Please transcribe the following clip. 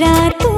रात